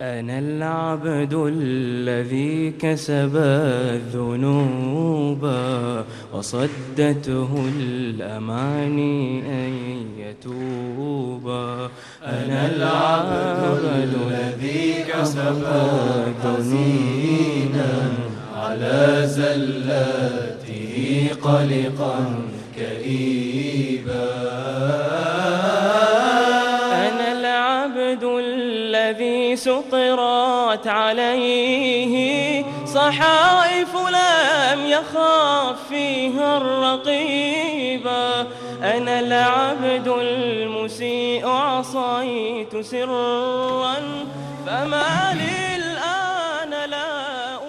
أنا العبد الذي كسب الذنوب وصدته الأماني أن يتوب. أنا العبد الذي كسب الذنوب على زلاته قلقا كئيبا سطرت عليه. صحائف لم يخاف فيها الرقيبا أنا العبد المسيء عصيت سرا. فما لي الآن لا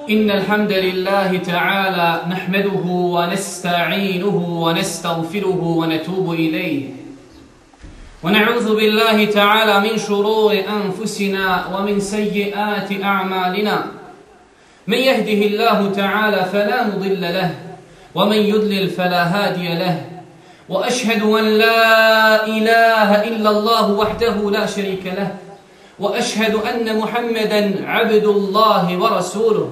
إن الحمد لله تعالى نحمده ونستعينه ونستغفره ونتوب إليه. ونعوذ بالله تعالى من شرور أنفسنا ومن سيئات أعمالنا. من يهده الله تعالى فلا مضل له ومن يضلل فلا هادي له. وأشهد أن لا إله إلا الله وحده لا شريك له وأشهد أن محمدا عبد الله ورسوله.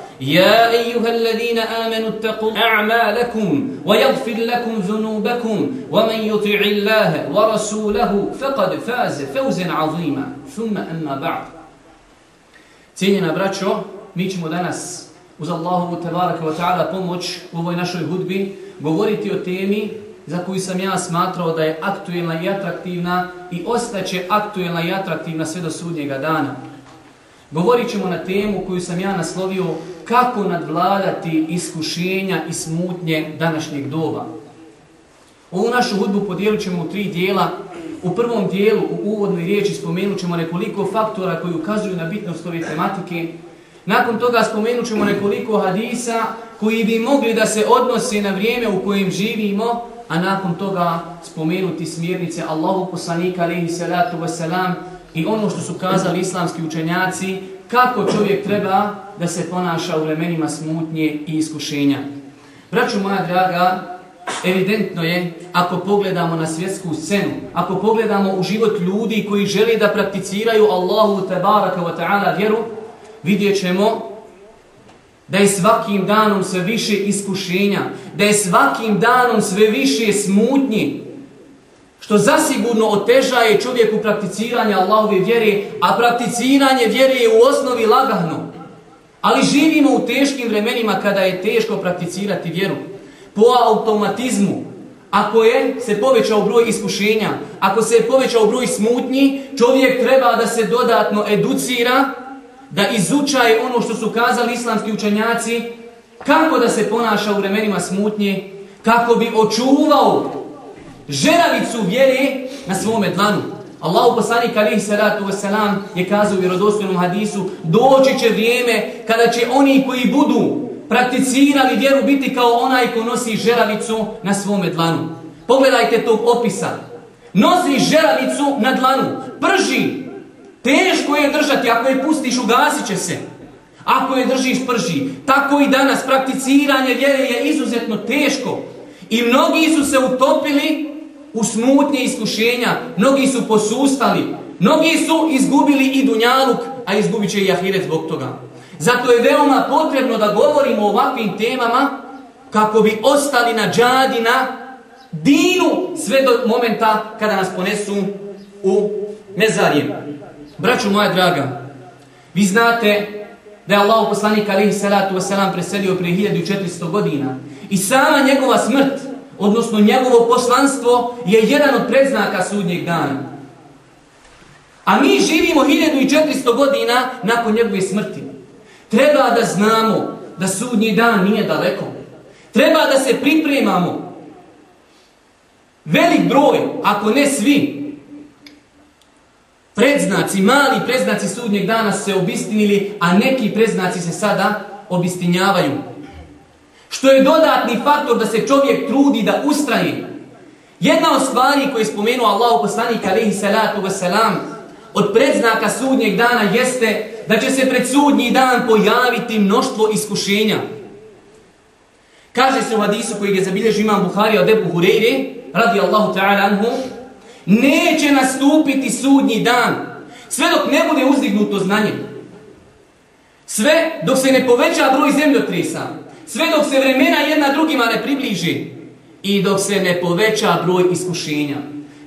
يا أيها الذين آمنوا اتقوا أعمالكم ويغفر لكم ذنوبكم ومن يطع الله ورسوله فقد فاز فوزا عظيما ثم أما بعد Cijenjena braćo, mi ćemo danas uz Allahovu tebaraka wa ta'ala pomoć u ovoj našoj hudbi govoriti o temi za koju sam ja smatrao da je aktuelna i atraktivna i ostaće aktuelna i atraktivna sve do sudnjega dana. Govorit ćemo na temu koju sam ja naslovio kako nadvladati iskušenja i smutnje današnjeg doba. Ovu našu hudbu podijelit ćemo u tri dijela. U prvom dijelu, u uvodnoj riječi, spomenut ćemo nekoliko faktora koji ukazuju na bitnost ove tematike. Nakon toga spomenut ćemo nekoliko hadisa koji bi mogli da se odnose na vrijeme u kojem živimo, a nakon toga spomenuti smjernice Allahu poslanika alaihi salatu wasalam i ono što su kazali islamski učenjaci, kako čovjek treba da se ponaša u vremenima smutnje i iskušenja. Braću moja draga, evidentno je, ako pogledamo na svjetsku scenu, ako pogledamo u život ljudi koji želi da prakticiraju Allahu tabaraka wa ta'ala vjeru, vidjet ćemo da je svakim danom sve više iskušenja, da je svakim danom sve više smutnje, što zasigurno otežaje čovjeku prakticiranje Allahove vjere, a prakticiranje vjere je u osnovi lagahno. Ali živimo u teškim vremenima kada je teško prakticirati vjeru. Po automatizmu, ako je se povećao broj iskušenja, ako se je povećao broj smutnji, čovjek treba da se dodatno educira, da izučaje ono što su kazali islamski učenjaci, kako da se ponaša u vremenima smutnje, kako bi očuvao žeravicu vjere na svome dlanu. Allahu poslanik alihi salatu wasalam je kazao u vjerodostojnom hadisu doći će vrijeme kada će oni koji budu prakticirali vjeru biti kao onaj ko nosi žeravicu na svome dlanu. Pogledajte tog opisa. Nosi žeravicu na dlanu. Prži. Teško je držati. Ako je pustiš, ugasit će se. Ako je držiš, prži. Tako i danas prakticiranje vjere je izuzetno teško. I mnogi su se utopili u smutnje iskušenja, mnogi su posustali, mnogi su izgubili i dunjaluk, a izgubit će i ahiret zbog toga. Zato je veoma potrebno da govorimo o ovakvim temama kako bi ostali na džadi, na dinu sve do momenta kada nas ponesu u mezarje. Braću moja draga, vi znate da je Allah poslanik alihi salatu wasalam preselio prije 1400 godina i sama njegova smrt odnosno njegovo poslanstvo je jedan od predznaka sudnjeg dana. A mi živimo 1400 godina nakon njegove smrti. Treba da znamo da sudnji dan nije daleko. Treba da se pripremamo. Velik broj, ako ne svi, predznaci, mali predznaci sudnjeg dana se obistinili, a neki predznaci se sada obistinjavaju. Što je dodatni faktor da se čovjek trudi da ustraje. Jedna od stvari koje je spomenuo Allah poslanik alaihi salatu wasalam od predznaka sudnjeg dana jeste da će se pred sudnji dan pojaviti mnoštvo iskušenja. Kaže se u hadisu koji je zabilježio imam Buhari od Ebu Hureyre, radi Allahu ta'ala anhu, neće nastupiti sudnji dan sve dok ne bude uzdignuto znanje. Sve dok se ne poveća broj zemljotresa, sve dok se vremena jedna drugima ne približi i dok se ne poveća broj iskušenja.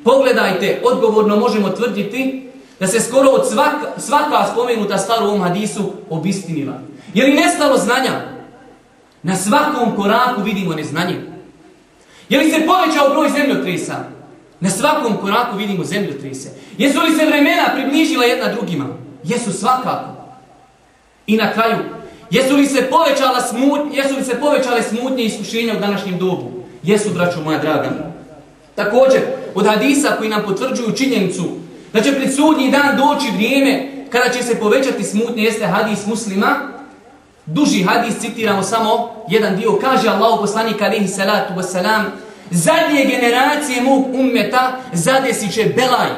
Pogledajte, odgovorno možemo tvrditi da se skoro od svaka, svaka spomenuta stvar u ovom hadisu obistinila. Je li nestalo znanja? Na svakom koraku vidimo neznanje. Je li se povećao broj zemljotresa? Na svakom koraku vidimo zemljotrese. Jesu li se vremena približila jedna drugima? Jesu svakako. I na kraju, jesu li se povećala smutnje, jesu li se povećale smutnje i iskušenja u današnjem dobu? Jesu, braćo moja draga. Također, od hadisa koji nam potvrđuju činjenicu da će pred sudnji dan doći vrijeme kada će se povećati smutnje, jeste hadis muslima, duži hadis, citiramo samo jedan dio, kaže Allah poslanik alihi salatu wasalam, zadnje generacije mog ummeta zadesit će belaj.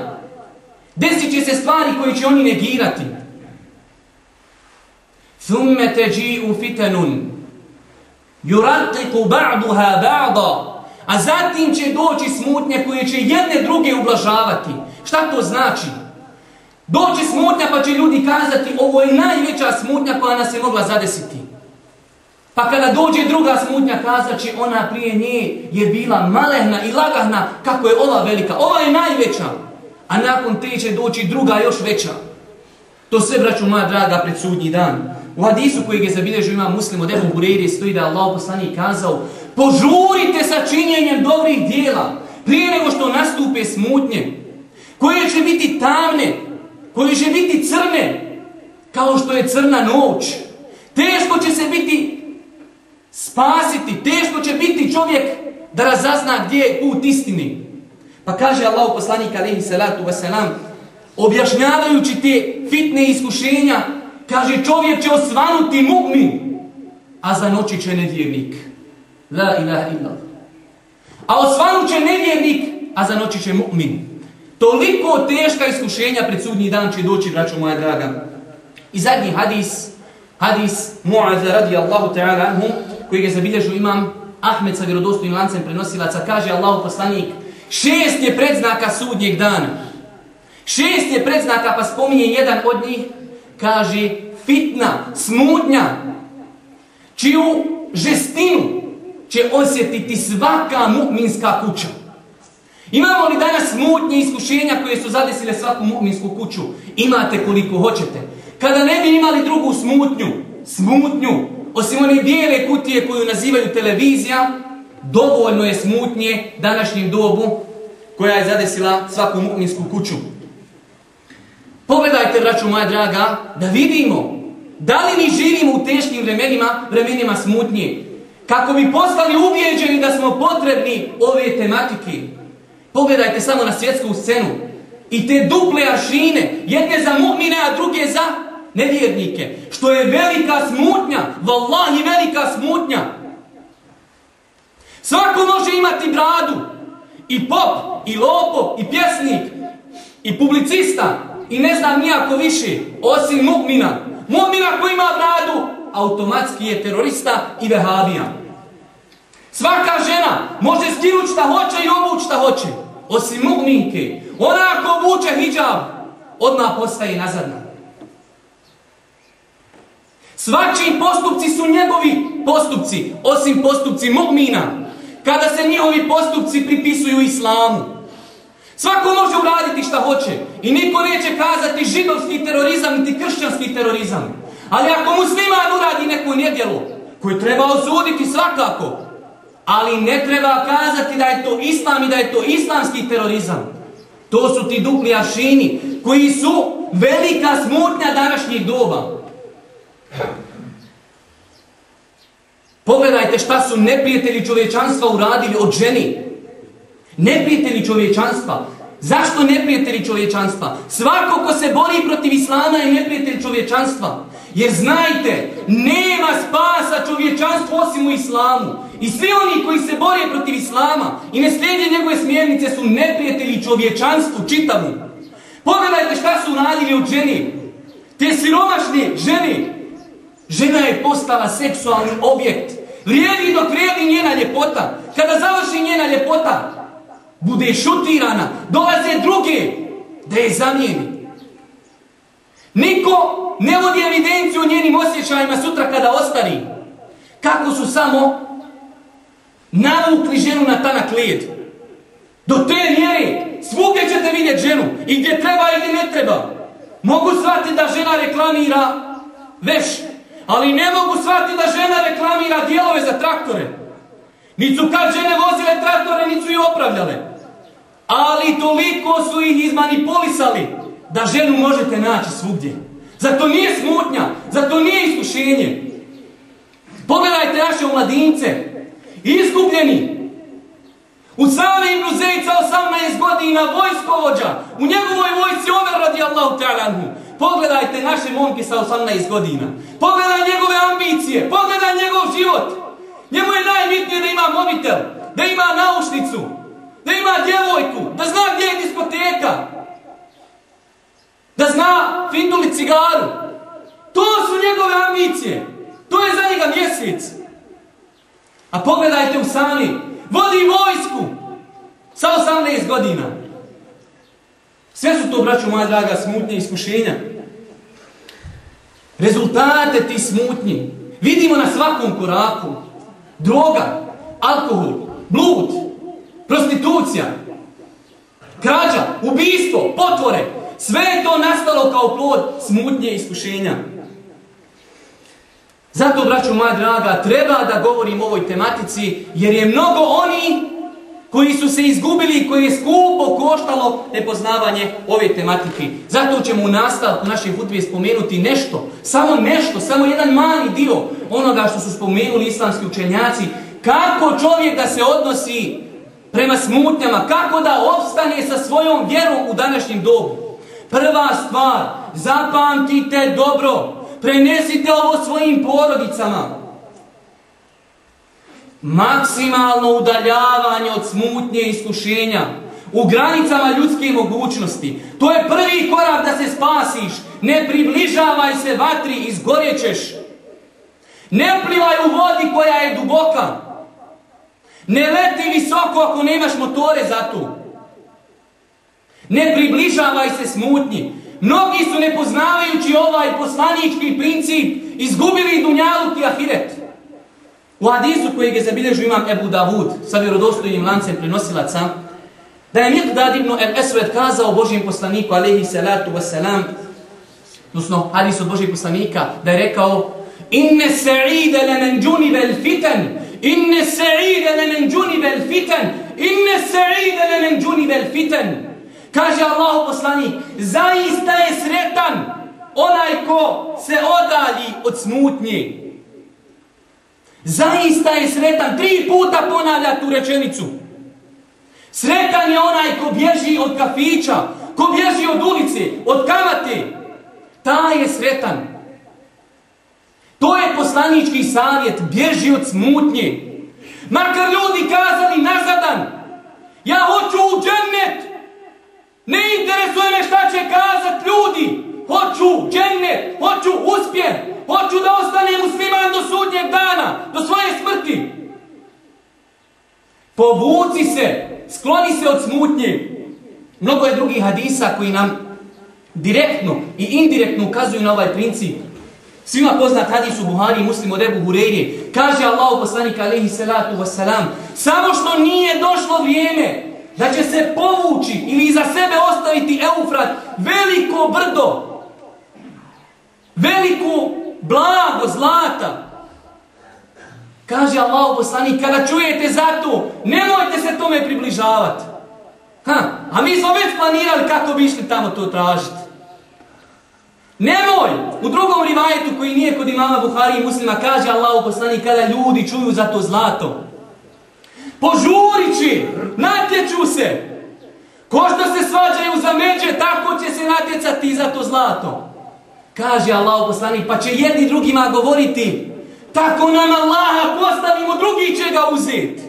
Desit će se stvari koje će oni negirati. ثم تجيء فتن يرقق بعضها بعضا a zatim će doći smutnje koje će jedne druge ublažavati. Šta to znači? Doći smutnja pa će ljudi kazati ovo je najveća smutnja koja nas je mogla zadesiti. Pa kada dođe druga smutnja kazat će ona prije nje je bila malehna i lagahna kako je ova velika. Ova je najveća. A nakon te će doći druga još veća. To sve braću moja draga pred sudnji dan. U hadisu koji je zabilježio ima muslim od Ebu Hureyri stoji da Allah poslanik kazao požurite sa činjenjem dobrih dijela prije nego što nastupe smutnje koje će biti tamne, koje će biti crne, kao što je crna noć. Teško će se biti spasiti, teško će biti čovjek da razazna gdje je put istini. Pa kaže Allah poslanik alaihi salatu wasalam, objašnjavajući te fitne iskušenja, kaže čovjek će osvanuti mu'min, a za noći će nevjernik. La ilaha illa. A osvanut će nevjernik, a za noći će mu'min. Toliko teška iskušenja pred sudnji dan će doći, braćo moja draga. I zadnji hadis, hadis Mu'aza radijallahu ta'ala anhu, koji je zabilježio imam Ahmed sa vjerodostojnim lancem prenosilaca, kaže Allahu poslanik, šest je predznaka sudnjeg dana. Šest je predznaka, pa spominje jedan od njih, kaže fitna, smutnja, čiju žestinu će osjetiti svaka mu'minska kuća. Imamo li danas smutnje iskušenja koje su zadesile svaku mu'minsku kuću? Imate koliko hoćete. Kada ne bi imali drugu smutnju, smutnju, osim one bijele kutije koju nazivaju televizija, dovoljno je smutnje današnjim dobu koja je zadesila svaku mu'minsku kuću. Pogledajte, braću moja draga, da vidimo da li mi živimo u teškim vremenima, vremenima smutnje, kako bi postali ubijeđeni da smo potrebni ove tematike. Pogledajte samo na svjetsku scenu. I te duple aršine, jedne za mu'mine, a druge za nevjernike. Što je velika smutnja, vallahi velika smutnja. Svako može imati bradu. I pop, i lopo, i pjesnik, i publicista, i ne znam nijako više, osim mu'mina. Mu'mina koji ima bradu, automatski je terorista i vehabija. Svaka žena može skinuti šta hoće i obući šta hoće osim mu'minke, ona ako obuče hijab, odmah postaje nazadna. Svačiji postupci su njegovi postupci, osim postupci mu'mina, kada se njihovi postupci pripisuju islamu. Svako može uraditi šta hoće i niko neće kazati židovski terorizam niti kršćanski terorizam. Ali ako musliman uradi neko nedjelo koje treba osuditi svakako, Ali ne treba kazati da je to islam i da je to islamski terorizam. To su ti dupli aršini koji su velika smutnja današnjih doba. Pogledajte šta su neprijatelji čovječanstva uradili od ženi. Neprijatelji čovječanstva. Zašto neprijatelji čovječanstva? Svako ko se bori protiv Islama je neprijatelj čovječanstva. Jer znajte, nema spasa čovječanstvu osim u Islamu. I svi oni koji se bore protiv Islama i ne slijede njegove smjernice su neprijatelji čovječanstvu čitavu. Pogledajte šta su radili od ženi. Te siromašne žene. Žena je postala seksualni objekt. Vrijedi dok vrijedi njena ljepota. Kada završi njena ljepota, bude šutirana, dolaze druge da je zamijeni. Niko ne vodi evidenciju o njenim osjećajima sutra kada ostari. Kako su samo navukli ženu na tanak lijed. Do te mjere svugdje ćete vidjeti ženu i gdje treba i gdje ne treba. Mogu shvatiti da žena reklamira veš, ali ne mogu shvatiti da žena reklamira dijelove za traktore. Nicu kad žene vozile traktore, nicu i opravljale. Ali toliko su ih izmanipulisali da ženu možete naći svugdje. Zato nije smutnja, zato nije iskušenje. Pogledajte naše mladince, izgubljeni. U sami Ibn Zejca 18 godina vojskovođa, u njegovoj vojci Omer radijallahu ta'lanhu. Pogledajte naše momke sa 18 godina. Pogledaj njegove ambicije, pogledaj njegov život. Njemu je najbitnije da ima mobitel, da ima naušnicu, da ima djevojku, da zna gdje je diskoteka, da zna finduli cigaru. To su njegove ambicije. To je za njega mjesec. A pogledajte u sani, vodi vojsku sa 18 godina. Sve su to, braću moja draga, smutnje iskušenja. Rezultate ti smutnji vidimo na svakom koraku. Droga, alkohol, blud, prostitucija, krađa, ubijstvo, potvore. Sve je to nastalo kao plod smutnje iskušenja. Zato, braću moja draga, treba da govorim o ovoj tematici, jer je mnogo oni koji su se izgubili i koji je skupo koštalo nepoznavanje ove tematike. Zato ćemo u nastavku naše hutbe spomenuti nešto, samo nešto, samo jedan mali dio onoga što su spomenuli islamski učenjaci, kako čovjek da se odnosi prema smutnjama, kako da opstane sa svojom vjerom u današnjem dobu. Prva stvar, zapamtite dobro, prenesite ovo svojim porodicama. Maksimalno udaljavanje od smutnje i iskušenja u granicama ljudske mogućnosti. To je prvi korak da se spasiš. Ne približavaj se vatri, izgorjećeš. Ne plivaj u vodi koja je duboka. Ne leti visoko ako nemaš motore za to. Ne približavaj se smutnji. Mnogi su nepoznavajući ovaj poslanički princip izgubili dunjaluk i ahiret. U hadisu kojeg je zabilježio imam Ebu Davud sa vjerodostojnim lancem prenosilaca, da je Miqdad ibn El Esved kazao Božijem poslaniku, alaihi salatu wasalam, odnosno hadis od Božijeg poslanika, da je rekao Inne sa'ide lemen džunibel fitan, inne sa'ida lemen džunibel fitan, inne sa'ida lemen džunibel fitan. Kaže Allahu poslanik, zaista je sretan onaj ko se odalji od smutnje. Zaista je sretan, tri puta ponavlja tu rečenicu. Sretan je onaj ko bježi od kafića, ko bježi od ulice, od kamate. Ta je sretan. To je poslanički savjet, bježi od smutnje. Makar ljudi kazali nazadan, ja hoću u džennet, Ne interesuje me šta će kazat ljudi. Hoću džennet, hoću uspjeh, hoću da ostanem musliman do sudnjeg dana, do svoje smrti. Povuci se, skloni se od smutnje. Mnogo je drugih hadisa koji nam direktno i indirektno ukazuju na ovaj princip. Svima poznat hadis u Buhari muslim od Ebu Hureyri. Kaže Allah poslanik alaihi salatu wasalam, samo što nije došlo vrijeme da će se povući ili iza sebe ostaviti Eufrat veliko brdo, veliko blago zlata. Kaže Allah poslanik, kada čujete za to, nemojte se tome približavati. Ha, a mi smo već planirali kako bi išli tamo to tražiti. Nemoj! U drugom rivajetu koji nije kod imama Buhari i muslima kaže Allah poslani kada ljudi čuju za to zlato. Požurići, natječu se. Ko što se svađaju za međe, tako će se natjecati za to zlato. Kaže Allah poslanik, pa će jedni drugima govoriti, tako nam Allaha postavimo, drugi će ga uzeti.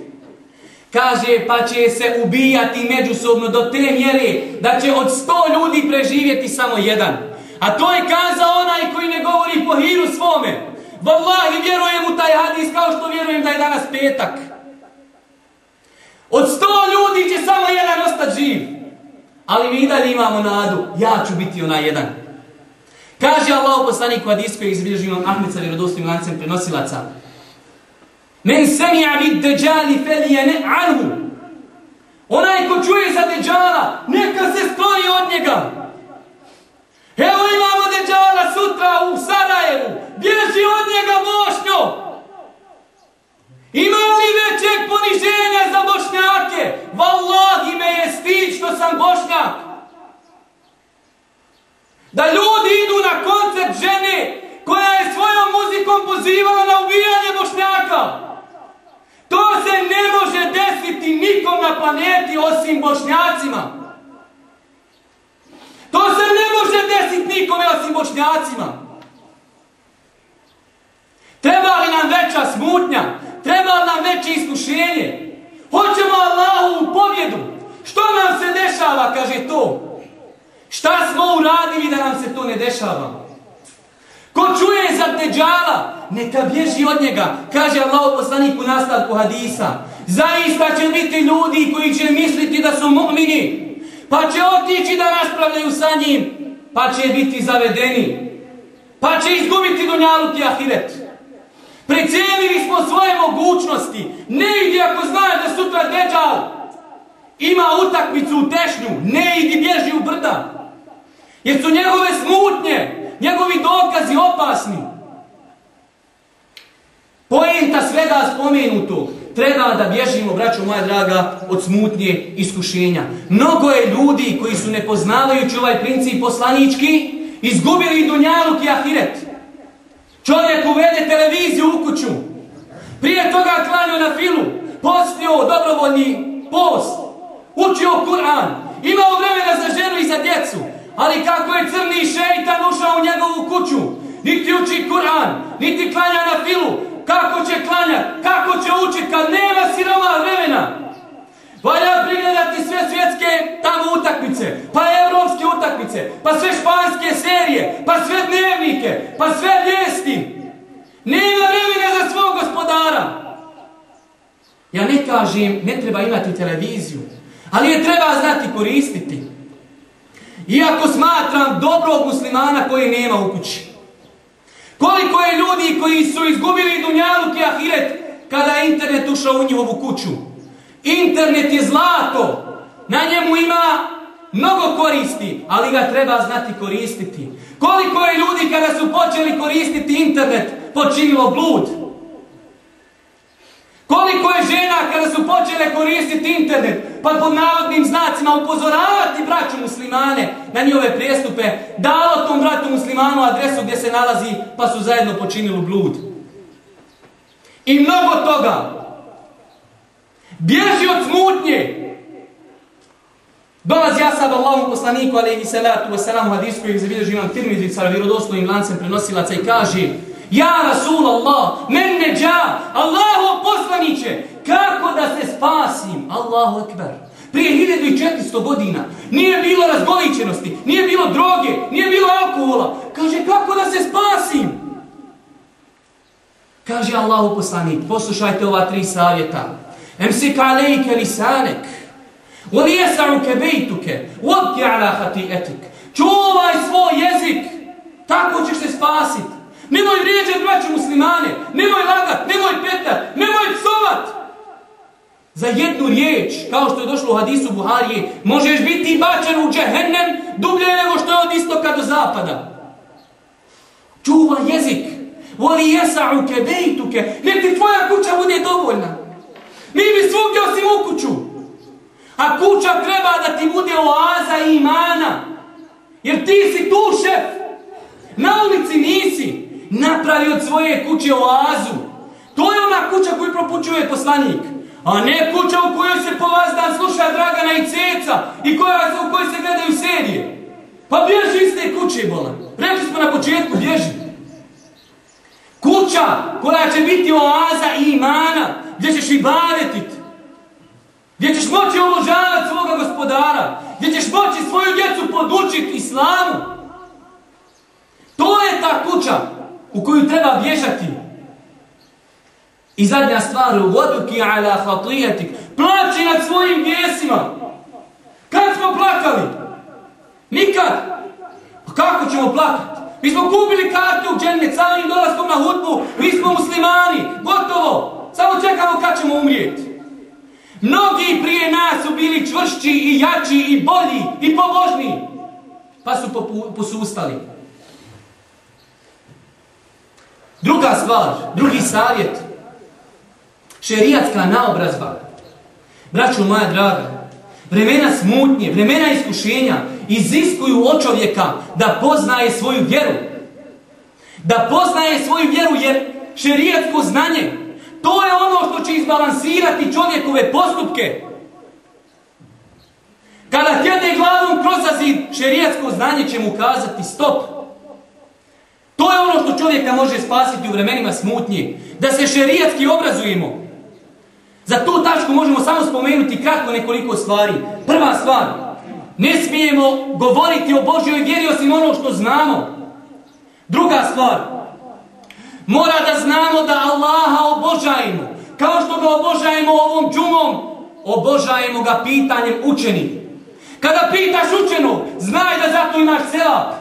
Kaže, pa će se ubijati međusobno do te mjere da će od sto ljudi preživjeti samo jedan. A to je kazao onaj koji ne govori po hiru svome. Wallahi, vjerujem u taj hadis kao što vjerujem da je danas petak. Od sto ljudi će samo jedan ostati živ. Ali mi i dalje imamo nadu, ja ću biti onaj jedan. Kaže Allah u poslaniku hadis koji izbilježi imam Ahmed sa vjerodostim lancem prenosilaca. Men semija vid deđali felijene anhu. Onaj ko čuje za deđala, neka se stoji od njega. Evo imamo deđala sutra u Sarajevu. Bježi od njega mošnjo. Ima li većeg poniženja za bošnjake? Wallahi me je stid što sam bošnjak. Da ljudi idu na koncert žene koja je svojom muzikom pozivala na ubijanje bošnjaka. To se ne može desiti nikom na planeti osim bošnjacima. To se ne može desiti nikome osim bošnjacima. Treba li nam veća smutnja? Treba li nam veće iskušenje? Hoćemo Allahu pobjedu. Što nam se dešava, kaže to? Šta smo uradili da nam se to ne dešava? Ko čuje za teđala, neka bježi od njega, kaže Allah u nastavku hadisa. Zaista će biti ljudi koji će misliti da su mu'mini, pa će otići da raspravljaju sa njim, pa će biti zavedeni, pa će izgubiti dunjalu ti ahiret. Precijelili smo svoje mogućnosti, ne idi ako znaš da sutra deđal. Ima utakmicu u tešnju, ne idi bježi u brda, jer su njegove smutnje, njegovi dokazi opasni. Pojenta svega spomenutog, treba da bježimo, braćo moja draga, od smutnje iskušenja. Mnogo je ljudi koji su nepoznavajući ovaj princip poslanički, izgubili dunjaluk i ahiret. Čovjek uvede televiziju u kuću, prije toga klanio na filu, postio dobrovoljni post, učio Kur'an, imao vremena za ženu i za djecu, ali kako je crni šeitan ušao u njegovu kuću, niti uči Kur'an, niti klanja na filu, kako će klanjat, kako će učit kad nema sirova vremena. Valja prigledati sve svjetske tamo utakmice, pa evropske utakmice, pa sve španske serije, pa sve dnevnike, pa sve vijesti. Nema vremena za svog gospodara. Ja ne kažem, ne treba imati televiziju, ali je treba znati koristiti. Iako smatram dobrog muslimana koji nema u kući. Koliko je ljudi koji su izgubili dunjaluk i ahiret kada je internet ušao u njihovu kuću. Internet je zlato. Na njemu ima mnogo koristi, ali ga treba znati koristiti. Koliko je ljudi kada su počeli koristiti internet počinilo blud. Koliko je žena kada su počele koristiti internet, pa pod navodnim znacima upozoravati braću muslimane na njove prijestupe, dalo tom bratu muslimanu adresu gdje se nalazi, pa su zajedno počinili blud. I mnogo toga. Bježi od smutnje. Dolazi Asab Allahom poslaniku, alaihi salatu wasalamu, hadisku, kojeg zabilježi imam tirmidri sa vjerodostojnim lancem prenosilaca i kaže Ja Rasul Allah, men neđa, Allahu poslaniće, kako da se spasim? Allahu ekber. Prije 1400 godina nije bilo razgoličenosti, nije bilo droge, nije bilo alkohola. Kaže, kako da se spasim? Kaže Allahu poslanik, poslušajte ova tri savjeta. Emsik alejke lisanek, Wali jesa'uke bejtuke, uopke ala hati'etik. Čuvaj svoj jezik, tako ćeš se spasiti. Nemoj vrijeđati braću muslimane, nemoj lagat, nemoj petat, nemoj psovat. Za jednu riječ, kao što je došlo u hadisu Buharije, možeš biti bačen u džehennem dublje nego što je od istoka do zapada. Čuva jezik. Voli jesa'u kebejtuke. Nek ti tvoja kuća bude dovoljna. Mi bi svugdje osim u kuću. A kuća treba da ti bude oaza imana. Jer ti si tu šef. Na ulici nisi napravi od svoje kuće oazu. To je ona kuća koju propućuje poslanik. A ne kuća u kojoj se po vas dan sluša Dragana i Ceca i koja, u kojoj se gledaju serije. Pa bježi iz te kuće, bolan. Rekli smo na početku, bježi. Kuća koja će biti oaza i imana, gdje ćeš i baretit, gdje ćeš moći obožavati svoga gospodara, gdje ćeš moći svoju djecu podučiti islamu. To je ta kuća u koju treba bježati. I zadnja stvar, u ala hatijetik, plaći nad svojim gjesima. Kad smo plakali? Nikad. Pa kako ćemo plakati? Mi smo kupili kartu u džennet, samim dolaskom na hutbu, mi smo muslimani, gotovo. Samo čekamo kad ćemo umrijeti. Mnogi prije nas su bili čvršći i jači i bolji i pobožniji. Pa su posustali. Druga stvar, drugi savjet. Šerijatska naobrazba. Braćo moja draga, vremena smutnje, vremena iskušenja iziskuju od čovjeka da poznaje svoju vjeru. Da poznaje svoju vjeru jer šerijatsko znanje, to je ono što će izbalansirati čovjekove postupke. Kada tjedne glavom kroz zid, šerijatsko znanje će mu kazati stop. To je ono što čovjeka može spasiti u vremenima smutnje. Da se šerijatski obrazujemo. Za tu tačku možemo samo spomenuti kratko nekoliko stvari. Prva stvar, ne smijemo govoriti o Božjoj vjeri osim ono što znamo. Druga stvar, mora da znamo da Allaha obožajemo. Kao što ga obožajemo ovom džumom, obožajemo ga pitanjem učenih. Kada pitaš učenu, znaj da zato imaš selap.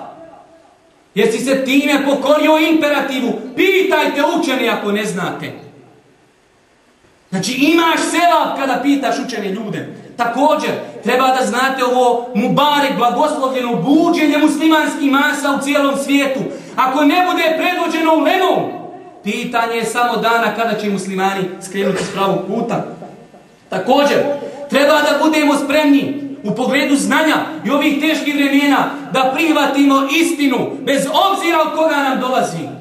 Jesi se time pokorio imperativu, pitajte učeni ako ne znate. Znači imaš selab kada pitaš učene ljude. Također, treba da znate ovo mubarek, blagoslovljeno buđenje muslimanskih masa u cijelom svijetu. Ako ne bude predvođeno u lenom, pitanje je samo dana kada će muslimani skrenuti s pravog puta. Također, treba da budemo spremni u pogledu znanja i ovih teških vremena da prihvatimo istinu bez obzira od koga nam dolazi.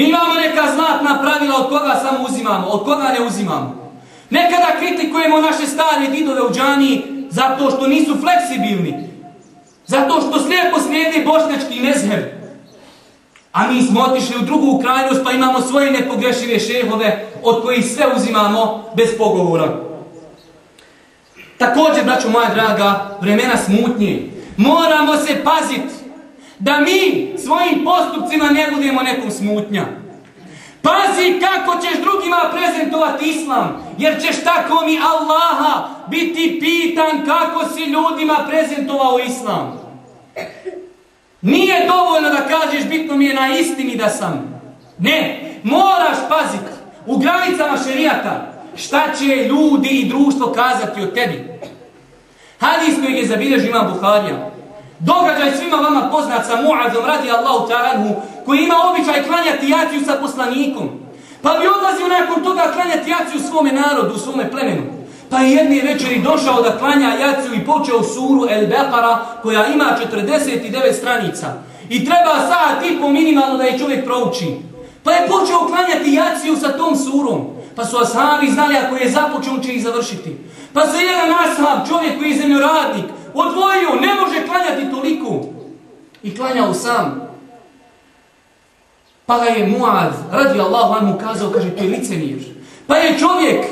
Mi imamo neka zlatna pravila od koga samo uzimamo, od koga ne uzimamo. Nekada kritikujemo naše stare didove u džaniji zato što nisu fleksibilni. Zato što slijepo slijede bošnjački nezher. A mi smo otišli u drugu krajnost pa imamo svoje nepogrešive šehove od kojih sve uzimamo bez pogovora. Također, braću moja draga, vremena smutnje. Moramo se paziti da mi svojim postupcima ne budemo nekom smutnja. Pazi kako ćeš drugima prezentovati islam, jer ćeš tako mi Allaha biti pitan kako si ljudima prezentovao islam. Nije dovoljno da kažeš bitno mi je na istini da sam. Ne, moraš paziti u granicama šerijata šta će ljudi i društvo kazati o tebi. Hadis kojeg je zabilježio imam Buharija. Događaj svima vama poznat sa Mu'adzom radi Allahu ta'anhu koji ima običaj klanjati jaciju sa poslanikom. Pa bi odlazio nakon toga klanjati jaciju svome narodu, svome plemenu. Pa je jedne večeri došao da klanja jaciju i počeo suru El Beqara koja ima 49 stranica. I treba sat i po minimalno da je čovjek prouči. Pa je počeo klanjati jaciju sa tom surom. Pa su ashabi znali ako je započeo, će ih završiti. Pa se jedan ashab, čovjek koji je zemljoradnik, odvojio, ne može klanjati toliko. I klanjao sam. Pa ga je Muad, radi Allahu anhu, kazao, kaže, to je licemir. Pa je čovjek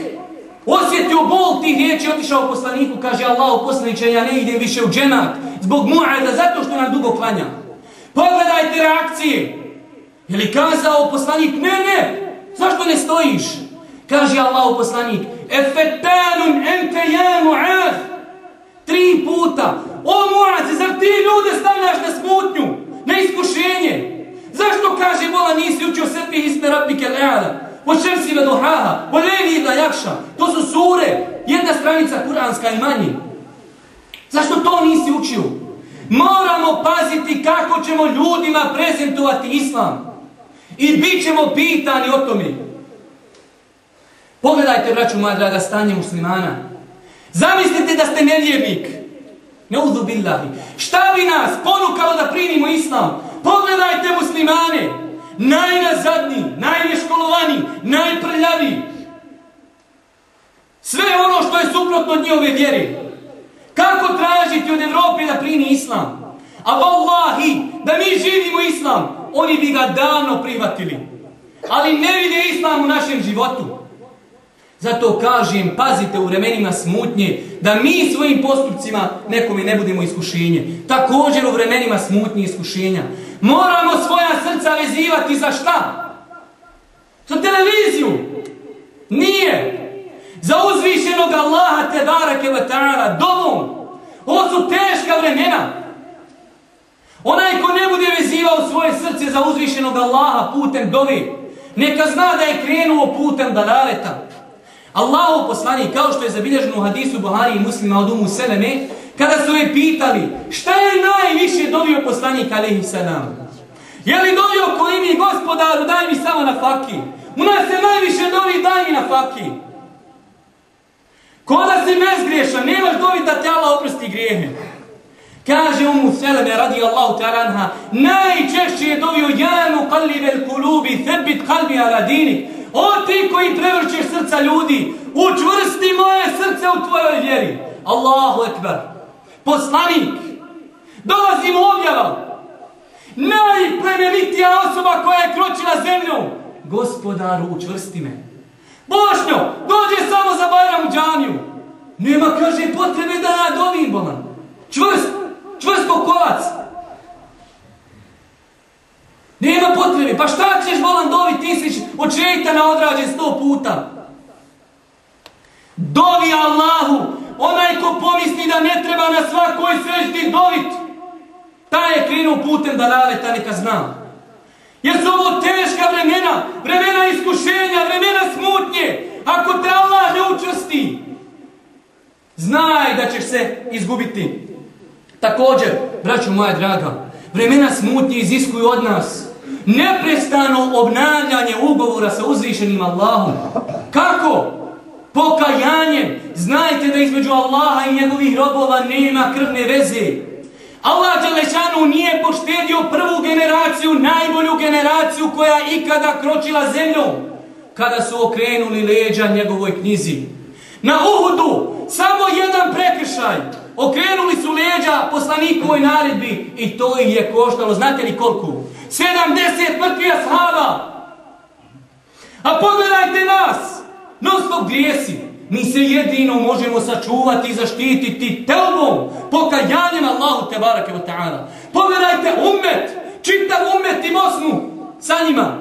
osjetio bol tih riječi, otišao poslaniku, kaže, Allah, poslaniče, ja ne idem više u dženat, zbog Muada, zato što nam dugo klanja. Pogledajte reakcije. Je li kazao poslanik, ne, ne, zašto ne stojiš? Kaže Allah poslanik, efetanun ente ja Muad, Tri puta. O Muazi, zar ti ljude stavljaš na smutnju? Na iskušenje? Zašto kaže Bola nisi učio sebi isme rabike l'ala? O šemsi ve duhaha? O levi ila jakša? To su sure. Jedna stranica kuranska i manji. Zašto to nisi učio? Moramo paziti kako ćemo ljudima prezentovati islam. I bit ćemo pitani o tome. Pogledajte, braću moja draga, stanje muslimana. Zamislite da ste nevjernik. Ne billahi. Šta bi nas ponukalo da primimo islam? Pogledajte muslimane. Najnazadniji, najneškolovani, najprljavi. Sve ono što je suprotno od njihove vjere. Kako tražiti od Evrope da primi islam? A vallahi, da mi živimo islam, oni bi ga davno prihvatili. Ali ne vide islam u našem životu. Zato kažem, pazite u vremenima smutnje, da mi svojim postupcima nekome ne budemo iskušenje. Također u vremenima smutnje iskušenja. Moramo svoja srca vezivati za šta? Za televiziju. Nije. Za uzvišenog Allaha te barake wa ta'ala, domom. Ovo su teška vremena. Onaj ko ne bude vezivao svoje srce za uzvišenog Allaha putem dovi, neka zna da je krenuo putem dalaleta. Allahu poslani, kao što je zabilježeno u hadisu Buhari i muslima od umu Seleme, kada su je pitali šta je najviše dovio poslanik alaihi salam. Je li dovio kolini gospodaru daj mi samo na faki? U nas se najviše dovi daj mi na faki. Ko da si bezgriješan, nemaš dovi da te Allah oprosti grijehe. Kaže umu Seleme radi Allahu taranha, najčešće je dovio janu kallivel kulubi, thebit kalbi ala dini. O ti koji prevrćeš srca ljudi, učvrsti moje srce u tvojoj vjeri. Allahu ekber. Poslanik, dolazi mu objava. Najplemenitija osoba koja je kročila zemljom. Gospodaru, učvrsti me. Bošnjo, dođe samo za Bajram u džaniju. Nema, kaže, potrebe da ja dovim, bolan. Čvrst, Čvrsto kolac. Nema potrebe. Pa šta ćeš, volan dovi, ti od šeitana odrađen sto puta. Dovi Allahu, onaj ko pomisli da ne treba na svakoj sreždi dovit, Ta je krenuo putem da naleta ta neka zna. Jer su ovo teška vremena, vremena iskušenja, vremena smutnje. Ako te Allah ne učrsti, znaj da ćeš se izgubiti. Također, braćo moja draga, vremena smutnje iziskuju od nas neprestano obnavljanje ugovora sa uzvišenim Allahom. Kako? Pokajanjem. Znajte da između Allaha i njegovih robova nema krvne veze. Allah Đelešanu nije poštedio prvu generaciju, najbolju generaciju koja ikada kročila zemljom. Kada su okrenuli leđa njegovoj knjizi. Na Uhudu samo jedan prekršaj. Okrenuli su leđa poslanikovoj naredbi i to ih je koštalo. Znate li koliko? 70 mrtvija shaba. A pogledajte nas. Non stop grijesi. Mi se jedino možemo sačuvati i zaštititi telbom, pokajanjem Allahu te barake wa ta'ala. Pogledajte umet, čitav umet i Bosnu sa njima.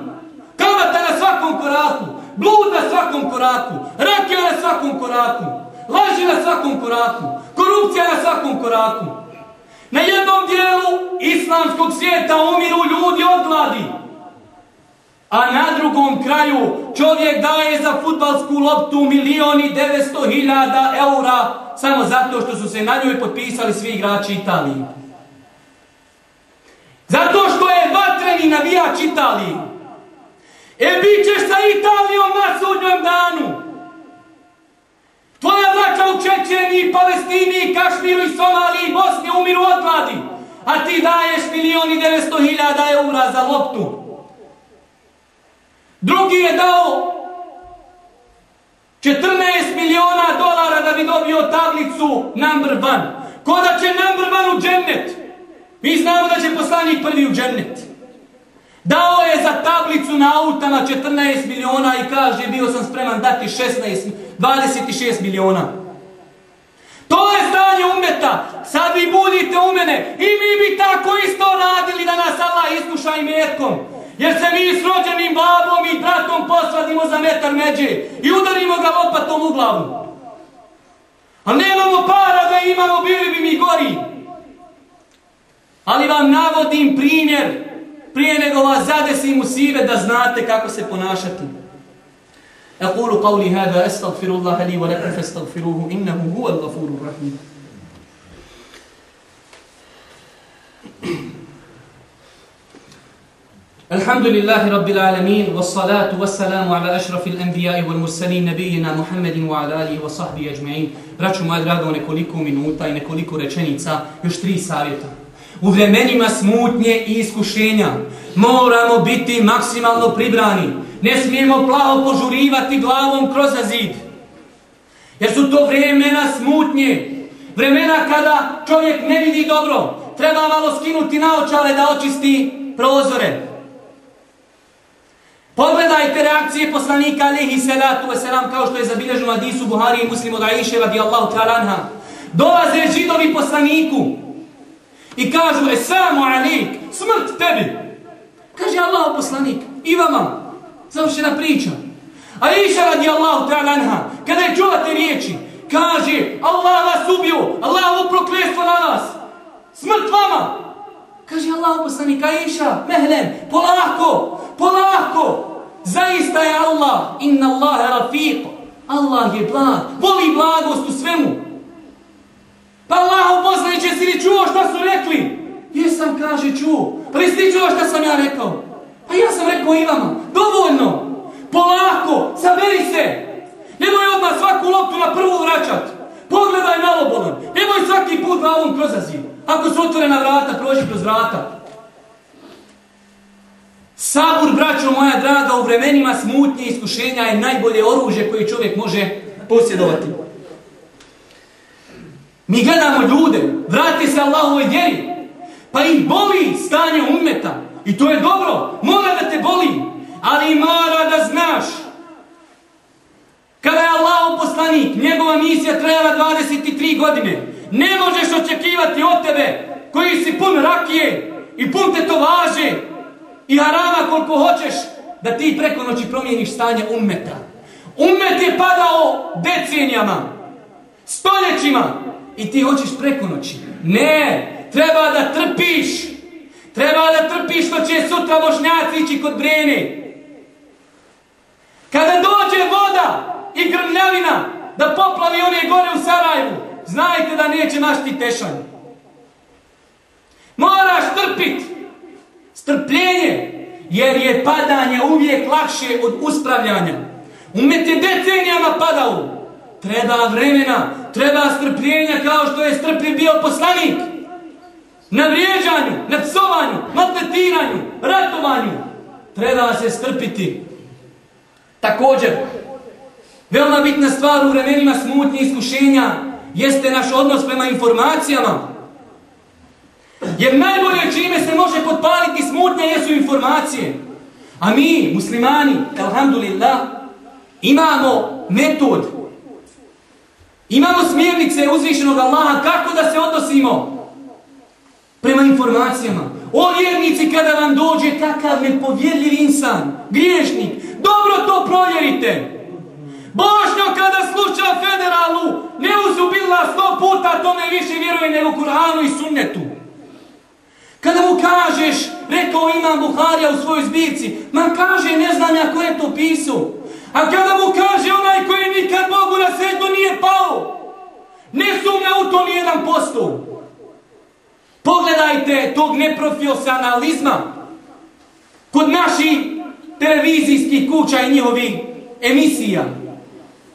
Kamata na svakom koraku, blud na svakom koraku, rakija na svakom koraku, laži na svakom koraku, korupcija na svakom koraku. Na jednom dijelu islamskog svijeta umiru ljudi od gladi. A na drugom kraju čovjek daje za futbalsku loptu milioni 900 hiljada eura samo zato što su se na njoj potpisali svi igrači Italije. Zato što je vatreni navijač Italije. E bit ćeš sa Italijom na sudnjem danu. Tvoja braća u Čečeniji, Palestini, Kašmiru i Somaliji i Bosni umiru od gladi. A ti daješ milioni 900 hiljada eura za loptu. Drugi je dao 14 miliona dolara da bi dobio tablicu number one. Ko da će number one u džennet? Mi znamo da će poslanik prvi u džennet. Dao je za tablicu na autama 14 miliona i kaže bio sam spreman dati 16, 26 miliona. To je stanje umeta. Sad vi budite u mene i mi bi tako isto radili da nas Allah iskuša i metkom. Jer se mi s rođenim babom i bratom posvadimo za metar međe i udarimo ga lopatom u glavu. A nemamo para da imamo, bili bi mi gori. Ali vam navodim primjer prije nego vas zadesim u sive da znate kako se ponašati. أقول قولي هذا أستغفر الله لي ولكم فاستغفروه إنه هو الغفور الرحيم الحمد لله رب العالمين والصلاة والسلام على أشرف الأنبياء والمرسلين نبينا محمد وعلى آله وصحبه أجمعين Braću moja draga, u nekoliko minuta i nekoliko rečenica, još tri savjeta. U vremenima smutnje i iskušenja moramo biti maksimalno pribrani. Ne smijemo plaho požurivati glavom kroz zid. Jer su to vremena smutnje. Vremena kada čovjek ne vidi dobro. Treba malo skinuti naočale da očisti prozore. Pogledajte reakcije poslanika alihi salatu wasalam kao što je zabilježeno Adisu Buhari i muslimu da iše radijallahu ta'lanha. Dolaze židovi poslaniku i kažu Esamu alik, smrt tebi. Kaže Allah poslanik i vama. Završena priča. A iša radijallahu anha, kada je čula te riječi kaže Allah vas ubio, Allah ovo na vas. Smrt vama. Kaže Allah poslanik iša, mehlen, polako, polako. Zaista je Allah, inna Allah rafiq. Allah je blag, voli blagost u svemu. Pa Allah poslanik će si li čuo šta su rekli? Jesam, kaže, čuo. Pa li si čuo šta sam ja rekao? Pa ja sam rekao imamo, dovoljno. Polako, saberi se. Nemoj odmah svaku loptu na prvu vraćat. Pogledaj malo bolan. Nemoj svaki put glavom kroz azir. Ako su otvorena vrata, prođi kroz vrata. Sabur, braćo moja draga, u vremenima smutnje i iskušenja je najbolje oružje koje čovjek može posjedovati. Mi gledamo ljude, vrati se Allahovoj djeri, pa ih boli stanje umeta. I to je dobro, mora da te boli, ali mora da znaš. Kada je Allah poslanik, njegova misija trajala 23 godine, ne možeš očekivati od tebe, koji si pun rakije i pun tetovaže, i harama koliko hoćeš da ti preko noći promijeniš stanje ummeta. Ummet je padao decenijama, stoljećima i ti hoćeš preko noći. Ne, treba da trpiš. Treba da trpiš što će sutra bošnjaci ići kod brene. Kada dođe voda i grmljavina da poplavi one gore u Sarajevu, znajte da neće našti tešanj. Moraš trpit. strpljenje, jer je padanje uvijek lakše od uspravljanja. Umet je decenijama padao. Treba vremena, treba strpljenja kao što je strpljiv bio poslanik. Na vrijeđanju, na psovanju, maltretiranju, ratovanju. Treba se strpiti. Također, veoma bitna stvar u vremenima smutnje iskušenja jeste naš odnos prema informacijama. Jer najbolje čime se može potpaliti smutnje jesu informacije. A mi, muslimani, alhamdulillah, imamo metod. Imamo smjernice uzvišenog Allaha kako da se odnosimo prema informacijama. O vjernici kada vam dođe takav nepovjedljiv insan, griješnik, dobro to provjerite. Bošnjo kada sluča federalu, ne uzubila sto puta, tome više vjeruje nego Kur'anu i sunnetu. Kada mu kažeš, rekao imam Buharija u svojoj zbirci, ma kaže, ne znam ja ko je to pisao. A kada mu kaže onaj koji nikad Bogu na sreću nije pao, ne sumnja u to nijedan posto. Pogledajte tog neprofesionalizma kod naših televizijskih kuća i njihovih emisija.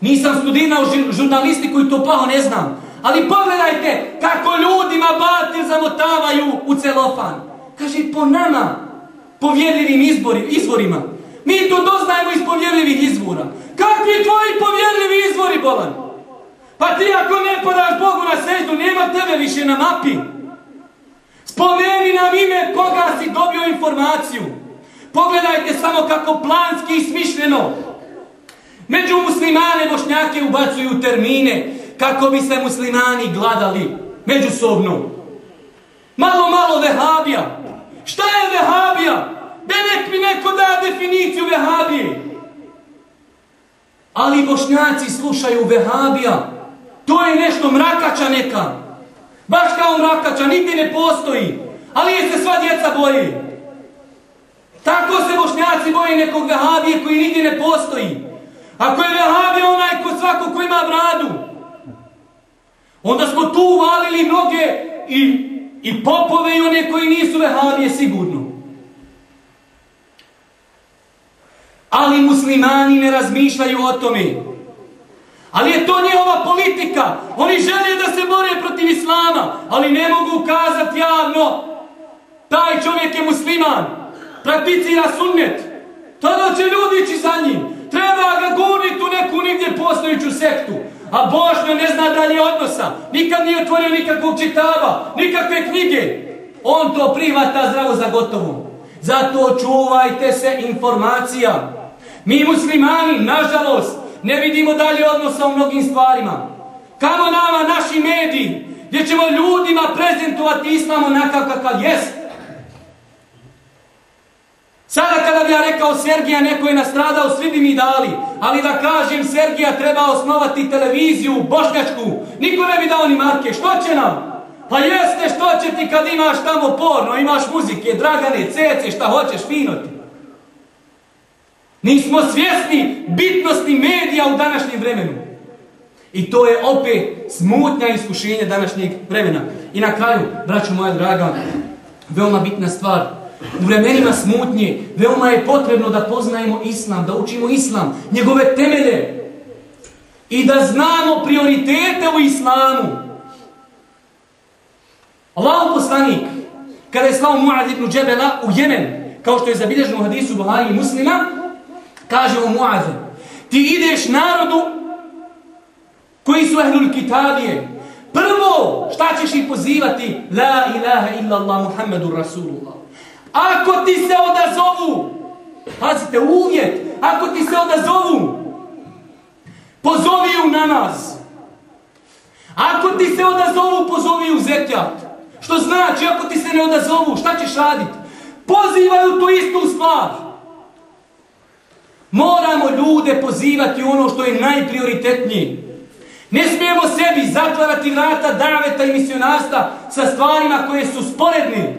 Nisam studirao žurnalistiku i to plaho ne znam. Ali pogledajte kako ljudima batir zamotavaju u celofan. Kaže, po nama, povjerljivim izbori, izvorima. Mi to doznajemo iz povjerljivih izvora. Kakvi tvoji povjerljivi izvori, bolan? Pa ti ako ne podaš Bogu na seždu, nema tebe više na mapi. Spomeni nam ime koga si dobio informaciju. Pogledajte samo kako planski i smišljeno među muslimane bošnjake ubacuju termine kako bi se muslimani gladali međusobno. Malo, malo vehabija. Šta je vehabija? Da nek mi neko da definiciju vehabije. Ali bošnjaci slušaju vehabija. To je nešto mrakača neka. Baš kao mrakača, niti ne postoji. Ali je se sva djeca boji. Tako se bošnjaci boje nekog vehabije koji nigdje ne postoji. Ako je vehabija onaj ko svako ko ima bradu, Onda smo tu uvalili noge i, i popove i one koji nisu vehabije sigurno. Ali muslimani ne razmišljaju o tome. Ali je to njihova politika. Oni žele da se bore protiv islama, ali ne mogu ukazati javno. Taj čovjek je musliman. Prakticira sunnet. Tada će ljudi ići za njim. Treba ga gurniti u neku nigdje postojiću sektu. A Bošnjo ne zna dalje odnosa. Nikad nije otvorio nikakvog čitava, nikakve knjige. On to prihvata zdravo za gotovo. Zato čuvajte se informacija. Mi muslimani, nažalost, ne vidimo dalje odnosa u mnogim stvarima. Kamo nama naši mediji, gdje ćemo ljudima prezentovati islam onakav kakav jest. Sada kada bi ja rekao Sergija, neko je nastradao, svi bi mi dali. Ali da kažem, Sergija treba osnovati televiziju, bošnjačku. Niko ne bi dao ni marke. Što će nam? Pa jeste što će ti kad imaš tamo porno, imaš muzike, dragane, cece, šta hoćeš, fino ti. Nismo svjesni bitnosti medija u današnjem vremenu. I to je opet smutnja iskušenja današnjeg vremena. I na kraju, braćo moja draga, veoma bitna stvar. U vremenima smutnje, veoma je potrebno da poznajemo islam, da učimo islam, njegove temelje. I da znamo prioritete u islamu. Allah poslanik, kada je slao Mu'ad ibn Džebela u Jemen, kao što je zabilježeno u hadisu Buhari i muslima, kaže mu Muazu, ti ideš narodu koji su ehlul kitabije. Prvo, šta ćeš ih pozivati? La ilaha illa Allah Muhammedur Rasulullah. Ako ti se odazovu, pazite, uvjet, ako ti se odazovu, pozovi u namaz. Ako ti se odazovu, pozovi u zekljat. Što znači, ako ti se ne odazovu, šta ćeš raditi? Pozivaju tu istu stvar. Moramo ljude pozivati ono što je najprioritetnije. Ne smijemo sebi zatvarati vrata daveta i misionarstva sa stvarima koje su sporedne.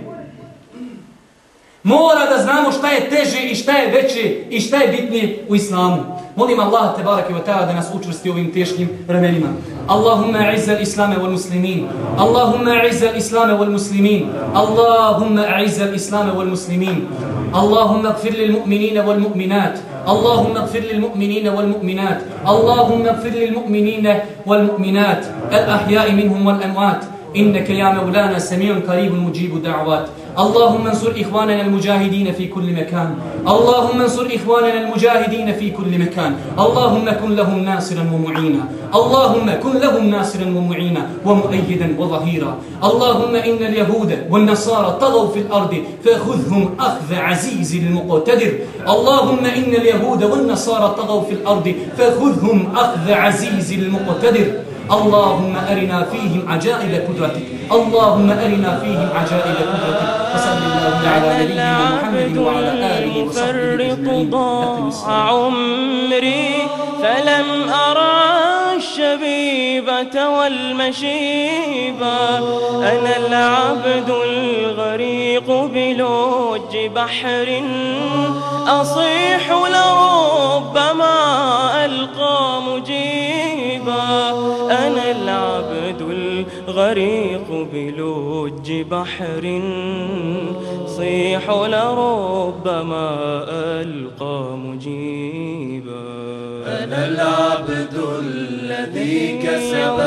Mora da znamo šta je teže i šta je veće i šta je bitnije u islamu. Molim Allah te barake wa ta'ala da nas učvrsti ovim teškim vremenima. Allahumma a'izza al-islama wal muslimin. Allahumma a'izza al-islama wal muslimin. Allahumma a'izza al-islama wal muslimin. Allahumma ighfir lil mu'minina wal mu'minat. اللهم اغفر للمؤمنين والمؤمنات اللهم اغفر للمؤمنين والمؤمنات الأحياء منهم والأموات إنك يا مولانا سميع قريب مجيب دعوات اللهم انصر إخواننا المجاهدين في كل مكان. اللهم انصر إخواننا المجاهدين في كل مكان. اللهم كن لهم ناصرا ومعينا. اللهم كن لهم ناصرا ومعينا ومؤيدا وظهيرا. اللهم إن اليهود والنصارى طغوا في الأرض فخذهم أخذ عزيز المقتدر. اللهم إن اليهود والنصارى طغوا في الأرض فخذهم أخذ عزيز المقتدر. اللهم أرنا فيهم عجائب قدرتك. اللهم أرنا فيهم عجائب قدرتك. وصل الله على نبينا محمد وعلى آله وصحبه ضاع عمري فلم أرى الشبيبة والمشيبة أنا العبد الغريق بلوج بحر. أصيح لربما ألقى مجيبا الغريق بلوج بحر صيح لربما ألقى مجيبا. أنا العبد الذي كسب.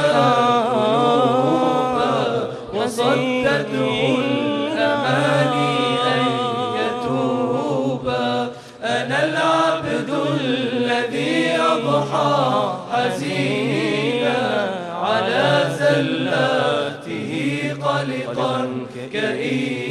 زلاته قلقا كئيبا